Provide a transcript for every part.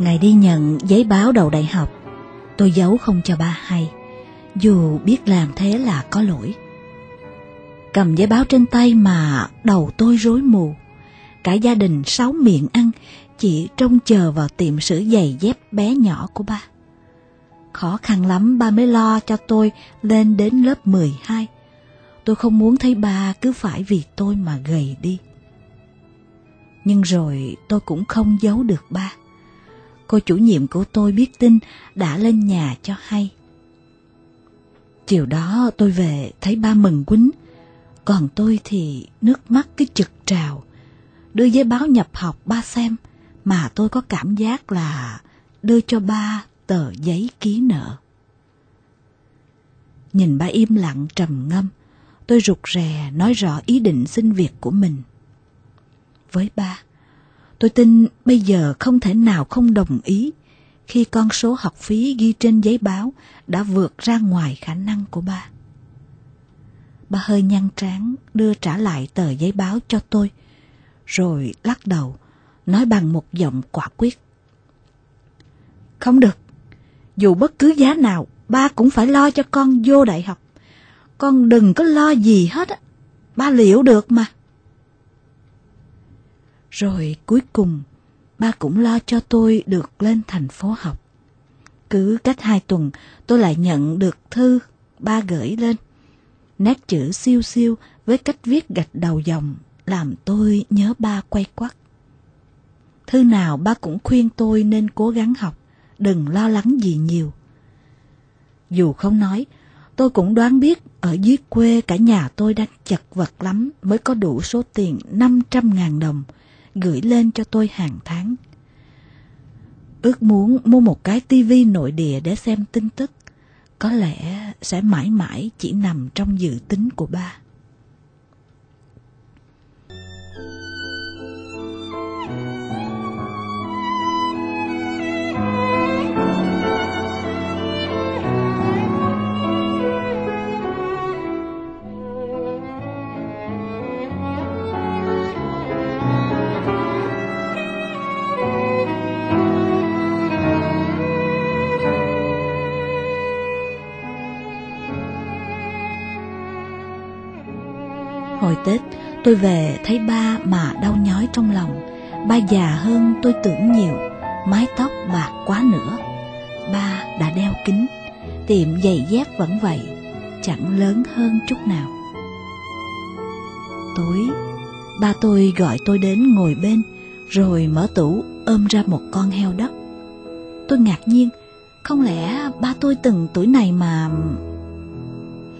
Ngày đi nhận giấy báo đầu đại học, tôi giấu không cho ba hay, dù biết làm thế là có lỗi. Cầm giấy báo trên tay mà đầu tôi rối mù, cả gia đình sáu miệng ăn chỉ trông chờ vào tiệm sửa giày dép bé nhỏ của ba. Khó khăn lắm ba mới lo cho tôi lên đến lớp 12. Tôi không muốn thấy ba cứ phải vì tôi mà gầy đi. Nhưng rồi tôi cũng không giấu được ba cô chủ nhiệm của tôi biết tin đã lên nhà cho hay. Chiều đó tôi về thấy ba mừng quýnh, còn tôi thì nước mắt cứ trực trào. Đưa giấy báo nhập học ba xem, mà tôi có cảm giác là đưa cho ba tờ giấy ký nợ. Nhìn ba im lặng trầm ngâm, tôi rụt rè nói rõ ý định xin việc của mình. Với ba, Tôi tin bây giờ không thể nào không đồng ý khi con số học phí ghi trên giấy báo đã vượt ra ngoài khả năng của ba. Ba hơi nhăn trán đưa trả lại tờ giấy báo cho tôi, rồi lắc đầu, nói bằng một giọng quả quyết. Không được, dù bất cứ giá nào, ba cũng phải lo cho con vô đại học. Con đừng có lo gì hết á, ba liệu được mà. Rồi cuối cùng, ba cũng lo cho tôi được lên thành phố học. Cứ cách hai tuần, tôi lại nhận được thư ba gửi lên. Nét chữ siêu siêu với cách viết gạch đầu dòng làm tôi nhớ ba quay quắt. Thư nào ba cũng khuyên tôi nên cố gắng học, đừng lo lắng gì nhiều. Dù không nói, tôi cũng đoán biết ở dưới quê cả nhà tôi đang chật vật lắm mới có đủ số tiền 500.000 đồng gửi lên cho tôi hàng tháng. Ước muốn mua một cái tivi nội địa để xem tin tức, có lẽ sẽ mãi mãi chỉ nằm trong dự tính của ba. Hồi Tết, tôi về thấy ba mà đau nhói trong lòng. Ba già hơn tôi tưởng nhiều, mái tóc bạc quá nữa. Ba đã đeo kính, tiệm giày dép vẫn vậy, chẳng lớn hơn chút nào. Tối, ba tôi gọi tôi đến ngồi bên, rồi mở tủ ôm ra một con heo đất. Tôi ngạc nhiên, không lẽ ba tôi từng tuổi này mà...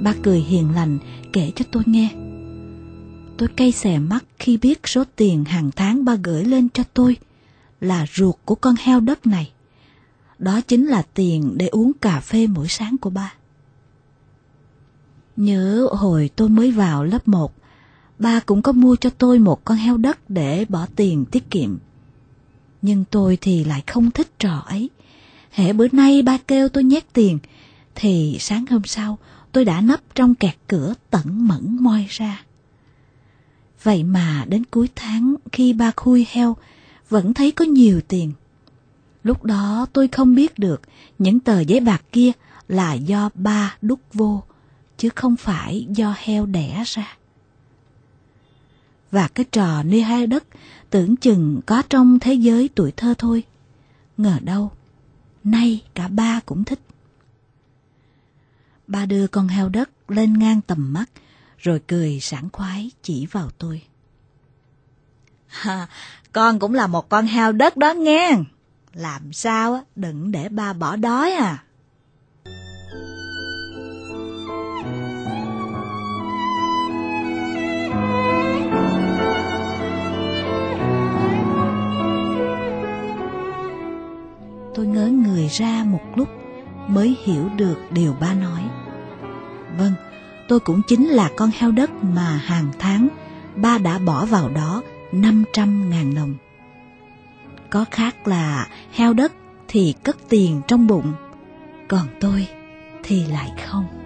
Ba cười hiền lành kể cho tôi nghe Tôi cay xè mắt khi biết số tiền hàng tháng ba gửi lên cho tôi là ruột của con heo đất này. Đó chính là tiền để uống cà phê mỗi sáng của ba. Nhớ hồi tôi mới vào lớp 1, ba cũng có mua cho tôi một con heo đất để bỏ tiền tiết kiệm. Nhưng tôi thì lại không thích trò ấy. Hễ bữa nay ba kêu tôi nhét tiền, thì sáng hôm sau tôi đã nấp trong kẹt cửa tẩn mẫn moi ra. Vậy mà đến cuối tháng khi ba khui heo vẫn thấy có nhiều tiền. Lúc đó tôi không biết được những tờ giấy bạc kia là do ba đúc vô, chứ không phải do heo đẻ ra. Và cái trò nuôi heo đất tưởng chừng có trong thế giới tuổi thơ thôi. Ngờ đâu, nay cả ba cũng thích. Ba đưa con heo đất lên ngang tầm mắt, rồi cười sảng khoái chỉ vào tôi. Ha, con cũng là một con heo đất đó nghe. Làm sao đừng để ba bỏ đói à. Tôi ngớ người ra một lúc mới hiểu được điều ba nói. Vâng, tôi cũng chính là con heo đất mà hàng tháng ba đã bỏ vào đó 500 ngàn đồng. Có khác là heo đất thì cất tiền trong bụng, còn tôi thì lại không.